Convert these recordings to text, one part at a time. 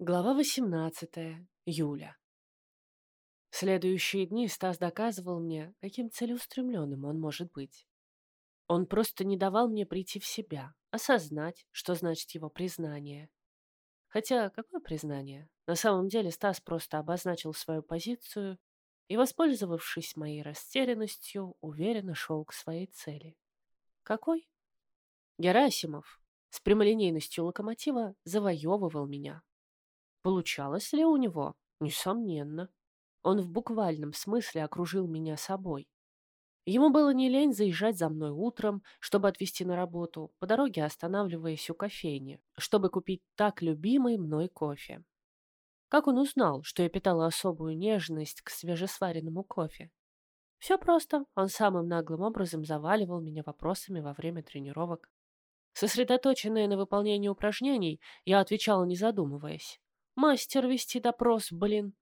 Глава 18. Юля. Следующие дни Стас доказывал мне, каким целеустремленным он может быть. Он просто не давал мне прийти в себя, осознать, что значит его признание. Хотя, какое признание? На самом деле Стас просто обозначил свою позицию и, воспользовавшись моей растерянностью, уверенно шел к своей цели. Какой? Герасимов с прямолинейностью локомотива завоевывал меня, Получалось ли у него? Несомненно. Он в буквальном смысле окружил меня собой. Ему было не лень заезжать за мной утром, чтобы отвезти на работу, по дороге останавливаясь у кофейни, чтобы купить так любимый мной кофе. Как он узнал, что я питала особую нежность к свежесваренному кофе? Все просто. Он самым наглым образом заваливал меня вопросами во время тренировок. Сосредоточенная на выполнении упражнений, я отвечала, не задумываясь. Мастер вести допрос, блин.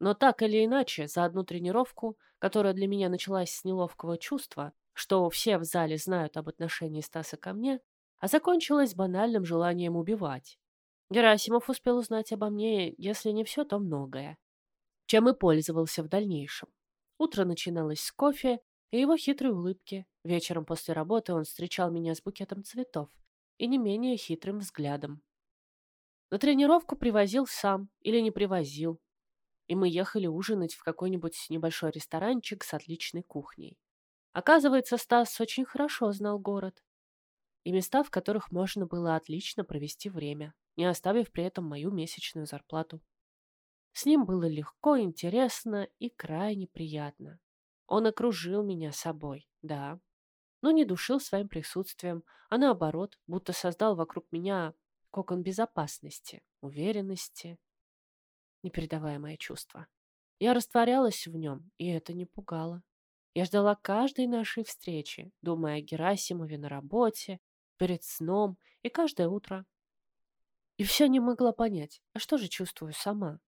Но так или иначе, за одну тренировку, которая для меня началась с неловкого чувства, что все в зале знают об отношении Стаса ко мне, а закончилась банальным желанием убивать. Герасимов успел узнать обо мне, если не все, то многое. Чем и пользовался в дальнейшем. Утро начиналось с кофе и его хитрой улыбки. Вечером после работы он встречал меня с букетом цветов и не менее хитрым взглядом. На тренировку привозил сам или не привозил. И мы ехали ужинать в какой-нибудь небольшой ресторанчик с отличной кухней. Оказывается, Стас очень хорошо знал город. И места, в которых можно было отлично провести время, не оставив при этом мою месячную зарплату. С ним было легко, интересно и крайне приятно. Он окружил меня собой, да, но не душил своим присутствием, а наоборот, будто создал вокруг меня кокон безопасности, уверенности. Непередаваемое чувство. Я растворялась в нем, и это не пугало. Я ждала каждой нашей встречи, думая о Герасимове на работе, перед сном и каждое утро. И все не могла понять, а что же чувствую сама?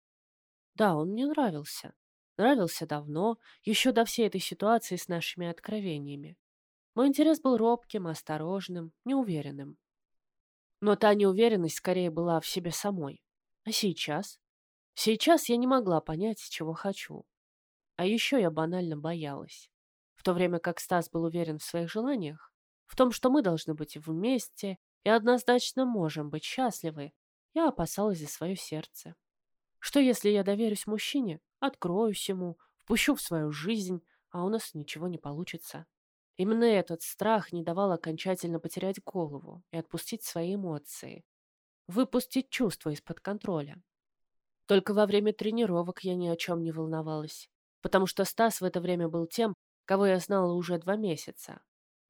Да, он мне нравился. Нравился давно, еще до всей этой ситуации с нашими откровениями. Мой интерес был робким, осторожным, неуверенным. Но та неуверенность скорее была в себе самой. А сейчас? Сейчас я не могла понять, чего хочу. А еще я банально боялась. В то время как Стас был уверен в своих желаниях, в том, что мы должны быть вместе и однозначно можем быть счастливы, я опасалась за свое сердце. Что если я доверюсь мужчине, откроюсь ему, впущу в свою жизнь, а у нас ничего не получится? Именно этот страх не давал окончательно потерять голову и отпустить свои эмоции, выпустить чувства из-под контроля. Только во время тренировок я ни о чем не волновалась, потому что Стас в это время был тем, кого я знала уже два месяца.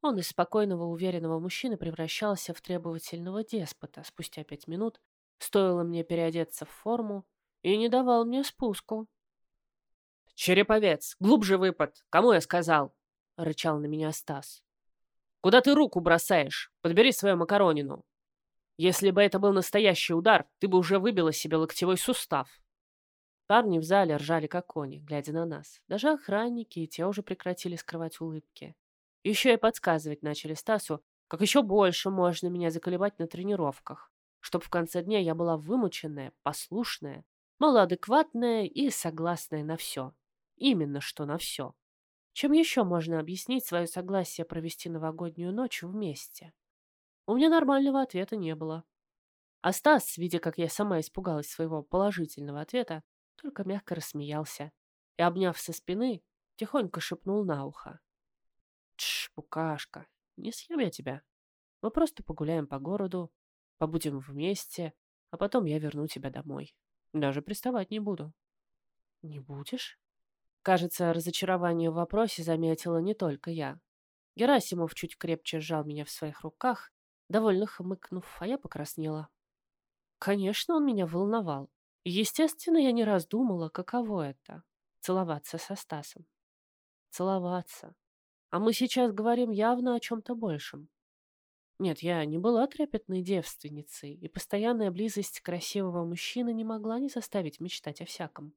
Он из спокойного, уверенного мужчины превращался в требовательного деспота спустя пять минут, стоило мне переодеться в форму, и не давал мне спуску. «Череповец! Глубже выпад! Кому я сказал?» — рычал на меня Стас. «Куда ты руку бросаешь? Подбери свою макаронину. Если бы это был настоящий удар, ты бы уже выбила себе локтевой сустав». Парни в зале ржали как кони, глядя на нас. Даже охранники и те уже прекратили скрывать улыбки. Еще и подсказывать начали Стасу, как еще больше можно меня заколебать на тренировках, чтобы в конце дня я была вымученная, послушная, малоадекватная и согласная на все. Именно что на все. Чем еще можно объяснить свое согласие провести новогоднюю ночь вместе? У меня нормального ответа не было. А Стас, видя, как я сама испугалась своего положительного ответа, только мягко рассмеялся и, обняв со спины, тихонько шепнул на ухо. «Тш, букашка, не съем я тебя. Мы просто погуляем по городу, побудем вместе, а потом я верну тебя домой. Даже приставать не буду». «Не будешь?» Кажется, разочарование в вопросе заметила не только я. Герасимов чуть крепче сжал меня в своих руках, довольно хмыкнув, а я покраснела. Конечно, он меня волновал. Естественно, я не раз каково это — целоваться со Стасом. Целоваться. А мы сейчас говорим явно о чем-то большем. Нет, я не была трепетной девственницей, и постоянная близость красивого мужчины не могла не заставить мечтать о всяком.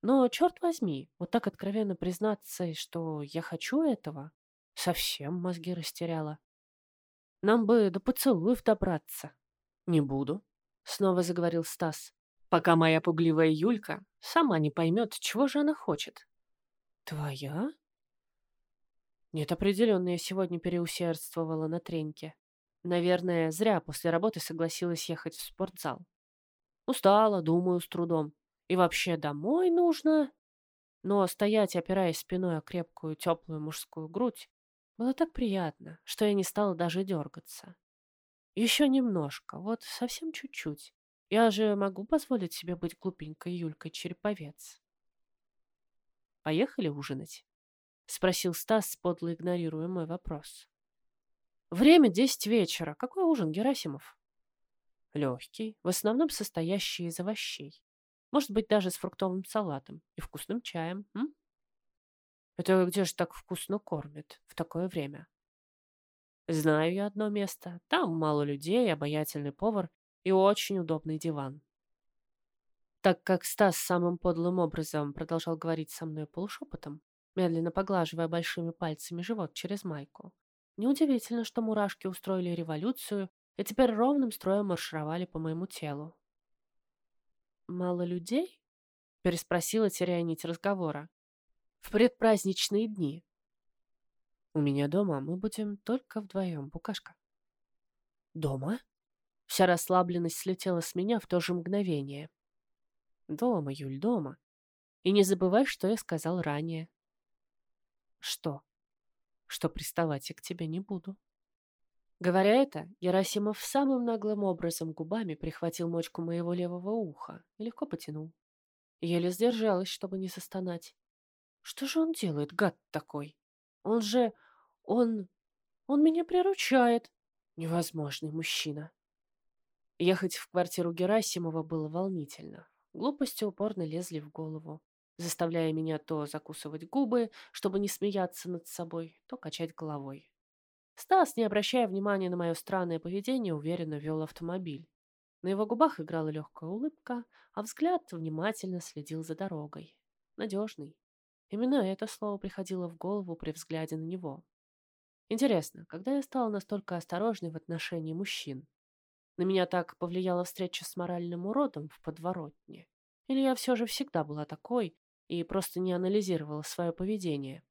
Но, черт возьми, вот так откровенно признаться, что я хочу этого, совсем мозги растеряла. Нам бы до поцелуев добраться. Не буду, снова заговорил Стас. Пока моя пугливая Юлька сама не поймет, чего же она хочет. Твоя? Нет, определенно я сегодня переусердствовала на треньке. Наверное, зря после работы согласилась ехать в спортзал. Устала, думаю с трудом. И вообще домой нужно. Но стоять, опираясь спиной о крепкую, теплую мужскую грудь, было так приятно, что я не стала даже дергаться. Еще немножко, вот совсем чуть-чуть. Я же могу позволить себе быть глупенькой Юлькой Череповец. Поехали ужинать? Спросил Стас, подло игнорируя мой вопрос. Время десять вечера. Какой ужин, Герасимов? Легкий, в основном состоящий из овощей. Может быть, даже с фруктовым салатом и вкусным чаем. М? Это где же так вкусно кормят в такое время? Знаю я одно место. Там мало людей, обаятельный повар и очень удобный диван. Так как Стас самым подлым образом продолжал говорить со мной полушепотом, медленно поглаживая большими пальцами живот через майку, неудивительно, что мурашки устроили революцию и теперь ровным строем маршировали по моему телу. «Мало людей?» — переспросила, теряя нить разговора. «В предпраздничные дни». «У меня дома мы будем только вдвоем, Букашка». «Дома?» Вся расслабленность слетела с меня в то же мгновение. «Дома, Юль, дома. И не забывай, что я сказал ранее». «Что?» «Что приставать я к тебе не буду». Говоря это, Герасимов самым наглым образом губами прихватил мочку моего левого уха и легко потянул. Еле сдержалась, чтобы не застонать. Что же он делает, гад такой? Он же... он... он меня приручает. Невозможный мужчина. Ехать в квартиру Герасимова было волнительно. Глупости упорно лезли в голову, заставляя меня то закусывать губы, чтобы не смеяться над собой, то качать головой. Стас, не обращая внимания на мое странное поведение, уверенно вел автомобиль. На его губах играла легкая улыбка, а взгляд внимательно следил за дорогой. Надежный. Именно это слово приходило в голову при взгляде на него. Интересно, когда я стала настолько осторожной в отношении мужчин? На меня так повлияла встреча с моральным уродом в подворотне? Или я все же всегда была такой и просто не анализировала свое поведение?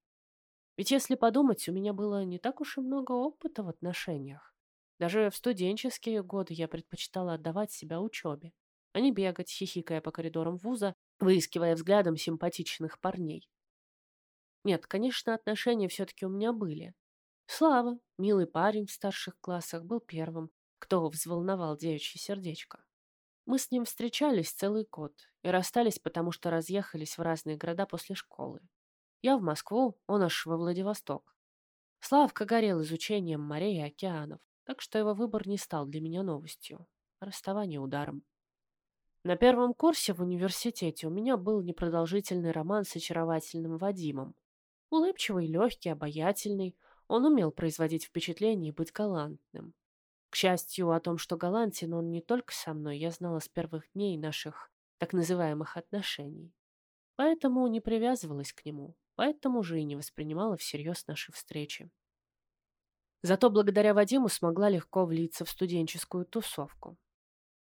Ведь если подумать, у меня было не так уж и много опыта в отношениях. Даже в студенческие годы я предпочитала отдавать себя учебе, а не бегать, хихикая по коридорам вуза, выискивая взглядом симпатичных парней. Нет, конечно, отношения все-таки у меня были. Слава, милый парень в старших классах, был первым, кто взволновал девичье сердечко. Мы с ним встречались целый год и расстались, потому что разъехались в разные города после школы. Я в Москву, он аж во Владивосток. Славка горел изучением морей и океанов, так что его выбор не стал для меня новостью. Расставание ударом. На первом курсе в университете у меня был непродолжительный роман с очаровательным Вадимом. Улыбчивый, легкий, обаятельный, он умел производить впечатление и быть галантным. К счастью, о том, что галантен он не только со мной, я знала с первых дней наших так называемых отношений. Поэтому не привязывалась к нему, поэтому же и не воспринимала всерьез наши встречи. Зато благодаря Вадиму смогла легко влиться в студенческую тусовку.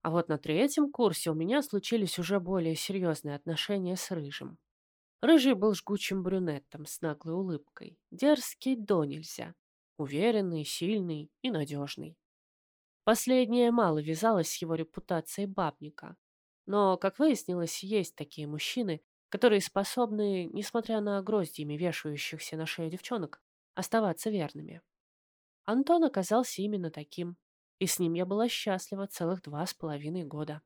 А вот на третьем курсе у меня случились уже более серьезные отношения с Рыжим. Рыжий был жгучим брюнетом с наглой улыбкой, дерзкий до нельзя, уверенный, сильный и надежный. Последнее мало вязалось с его репутацией бабника. Но, как выяснилось, есть такие мужчины, которые способны, несмотря на гроздьями вешающихся на шею девчонок, оставаться верными. Антон оказался именно таким, и с ним я была счастлива целых два с половиной года.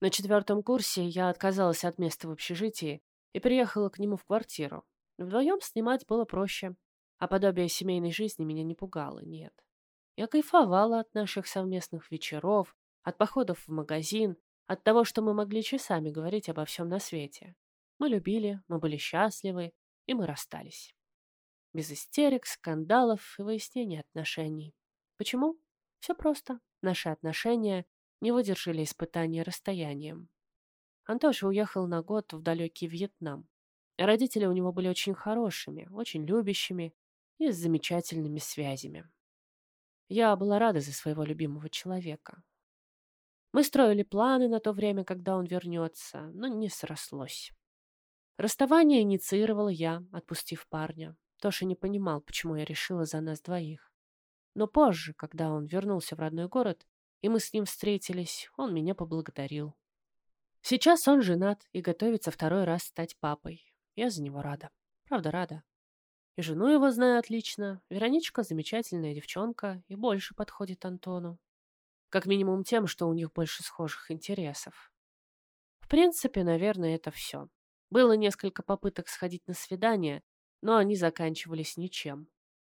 На четвертом курсе я отказалась от места в общежитии и приехала к нему в квартиру. Вдвоем снимать было проще, а подобие семейной жизни меня не пугало, нет. Я кайфовала от наших совместных вечеров, от походов в магазин, от того, что мы могли часами говорить обо всем на свете. Мы любили, мы были счастливы, и мы расстались. Без истерик, скандалов и выяснения отношений. Почему? Все просто. Наши отношения не выдержали испытания расстоянием. Антоша уехал на год в далекий Вьетнам. Родители у него были очень хорошими, очень любящими и с замечательными связями. Я была рада за своего любимого человека. Мы строили планы на то время, когда он вернется, но не срослось. Расставание инициировал я, отпустив парня. Тоша не понимал, почему я решила за нас двоих. Но позже, когда он вернулся в родной город, и мы с ним встретились, он меня поблагодарил. Сейчас он женат и готовится второй раз стать папой. Я за него рада. Правда, рада. И жену его знаю отлично. Вероничка замечательная девчонка и больше подходит Антону. Как минимум тем, что у них больше схожих интересов. В принципе, наверное, это все. Было несколько попыток сходить на свидание, но они заканчивались ничем.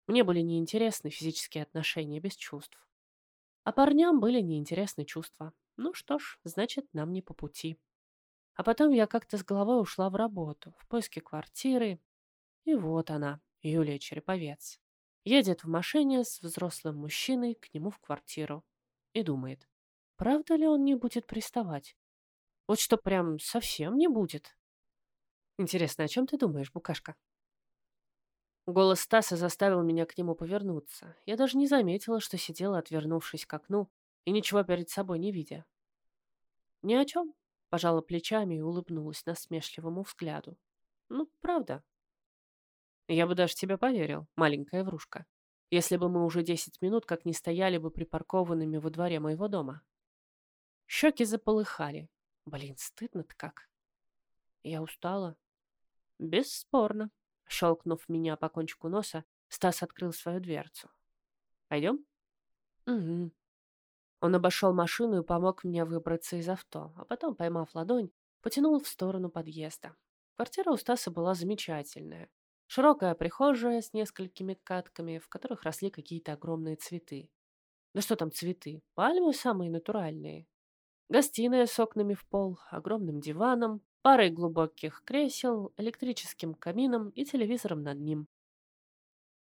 Мне были неинтересны физические отношения без чувств. А парням были неинтересны чувства. Ну что ж, значит, нам не по пути. А потом я как-то с головой ушла в работу, в поиске квартиры. И вот она, Юлия Череповец. Едет в машине с взрослым мужчиной к нему в квартиру. И думает, правда ли он не будет приставать? Вот что прям совсем не будет. Интересно, о чем ты думаешь, Букашка? Голос Стаса заставил меня к нему повернуться. Я даже не заметила, что сидела, отвернувшись к окну и ничего перед собой не видя. «Ни о чем», — пожала плечами и улыбнулась насмешливому взгляду. «Ну, правда». «Я бы даже тебе поверил, маленькая врушка, если бы мы уже десять минут как не стояли бы припаркованными во дворе моего дома». Щеки заполыхали. Блин, стыдно-то как. Я устала. Бесспорно. Щелкнув меня по кончику носа, Стас открыл свою дверцу. «Пойдем?» «Угу». Он обошел машину и помог мне выбраться из авто, а потом, поймав ладонь, потянул в сторону подъезда. Квартира у Стаса была замечательная. Широкая прихожая с несколькими катками, в которых росли какие-то огромные цветы. Да что там цветы? Пальмы самые натуральные. Гостиная с окнами в пол, огромным диваном, парой глубоких кресел, электрическим камином и телевизором над ним.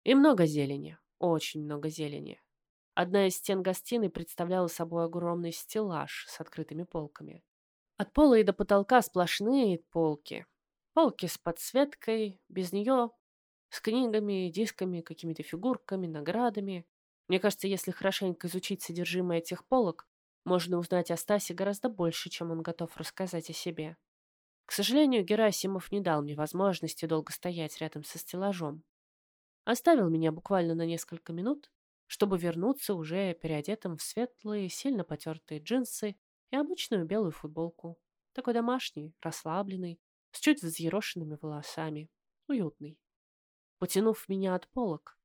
И много зелени, очень много зелени. Одна из стен гостиной представляла собой огромный стеллаж с открытыми полками. От пола и до потолка сплошные полки. Полки с подсветкой, без нее, с книгами, дисками, какими-то фигурками, наградами. Мне кажется, если хорошенько изучить содержимое этих полок, можно узнать о Стасе гораздо больше, чем он готов рассказать о себе. К сожалению, Герасимов не дал мне возможности долго стоять рядом со стеллажом. Оставил меня буквально на несколько минут, чтобы вернуться уже переодетым в светлые, сильно потертые джинсы и обычную белую футболку. Такой домашний, расслабленный, с чуть взъерошенными волосами. Уютный. Потянув меня от полок,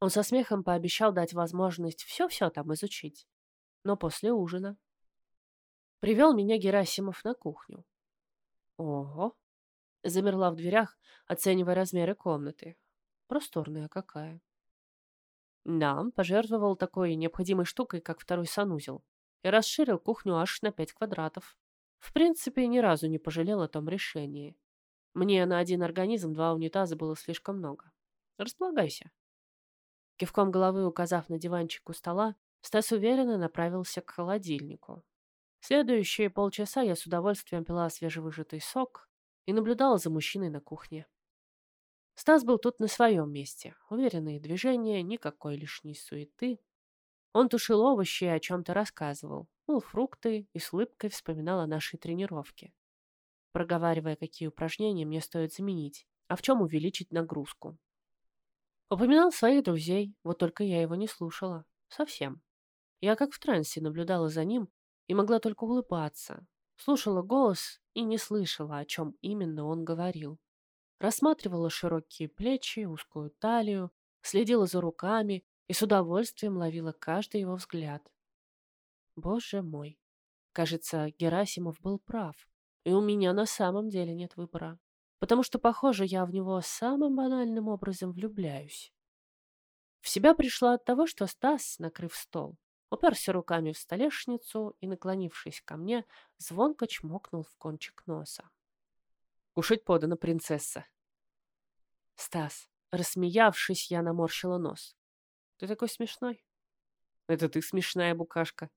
он со смехом пообещал дать возможность все-все там изучить. Но после ужина. Привел меня Герасимов на кухню. Ого. Замерла в дверях, оценивая размеры комнаты. Просторная какая. Да, пожертвовал такой необходимой штукой, как второй санузел, и расширил кухню аж на пять квадратов. В принципе, ни разу не пожалел о том решении. Мне на один организм два унитаза было слишком много. Располагайся. Кивком головы указав на диванчик у стола, Стас уверенно направился к холодильнику. Следующие полчаса я с удовольствием пила свежевыжатый сок и наблюдала за мужчиной на кухне. Стас был тут на своем месте. Уверенные движения, никакой лишней суеты. Он тушил овощи и о чем-то рассказывал, мыл фрукты и с улыбкой вспоминал о нашей тренировке, проговаривая, какие упражнения мне стоит заменить, а в чем увеличить нагрузку. Упоминал своих друзей, вот только я его не слушала. Совсем. Я как в трансе наблюдала за ним, и могла только улыбаться. Слушала голос и не слышала, о чем именно он говорил. Рассматривала широкие плечи, узкую талию, следила за руками и с удовольствием ловила каждый его взгляд. Боже мой! Кажется, Герасимов был прав, и у меня на самом деле нет выбора, потому что, похоже, я в него самым банальным образом влюбляюсь. В себя пришла от того, что Стас, накрыв стол, уперся руками в столешницу и, наклонившись ко мне, звонко чмокнул в кончик носа. «Кушать подано, принцесса!» «Стас!» Рассмеявшись, я наморщила нос. «Ты такой смешной!» «Это ты смешная букашка.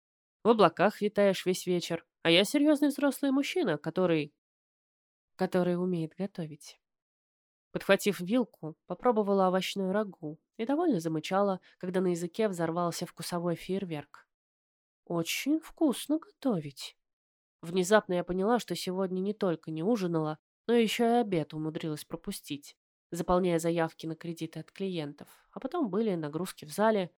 В облаках витаешь весь вечер, а я серьезный взрослый мужчина, который...» «Который умеет готовить». Подхватив вилку, попробовала овощную рагу и довольно замычала, когда на языке взорвался вкусовой фейерверк. очень вкусно готовить. Внезапно я поняла, что сегодня не только не ужинала, но еще и обед умудрилась пропустить, заполняя заявки на кредиты от клиентов, а потом были нагрузки в зале.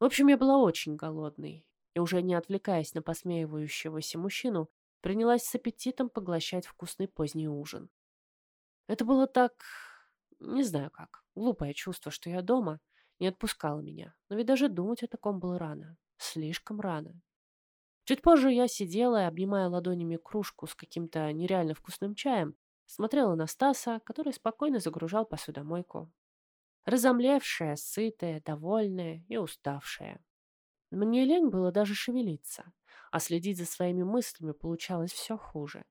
В общем, я была очень голодной и, уже не отвлекаясь на посмеивающегося мужчину, принялась с аппетитом поглощать вкусный поздний ужин. Это было так... не знаю как. Глупое чувство, что я дома, не отпускало меня. Но ведь даже думать о таком было рано. Слишком рано. Чуть позже я сидела и, обнимая ладонями кружку с каким-то нереально вкусным чаем, смотрела на Стаса, который спокойно загружал посудомойку. Разомлевшая, сытая, довольная и уставшая. Мне лень было даже шевелиться, а следить за своими мыслями получалось все хуже.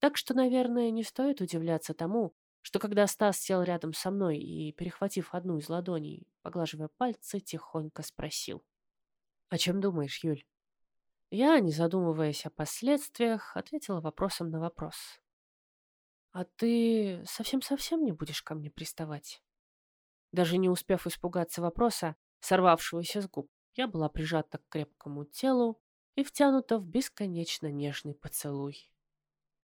Так что, наверное, не стоит удивляться тому, что когда Стас сел рядом со мной и, перехватив одну из ладоней, поглаживая пальцы, тихонько спросил. «О чем думаешь, Юль?» Я, не задумываясь о последствиях, ответила вопросом на вопрос. «А ты совсем-совсем не будешь ко мне приставать?» Даже не успев испугаться вопроса, сорвавшегося с губ, я была прижата к крепкому телу и втянута в бесконечно нежный поцелуй.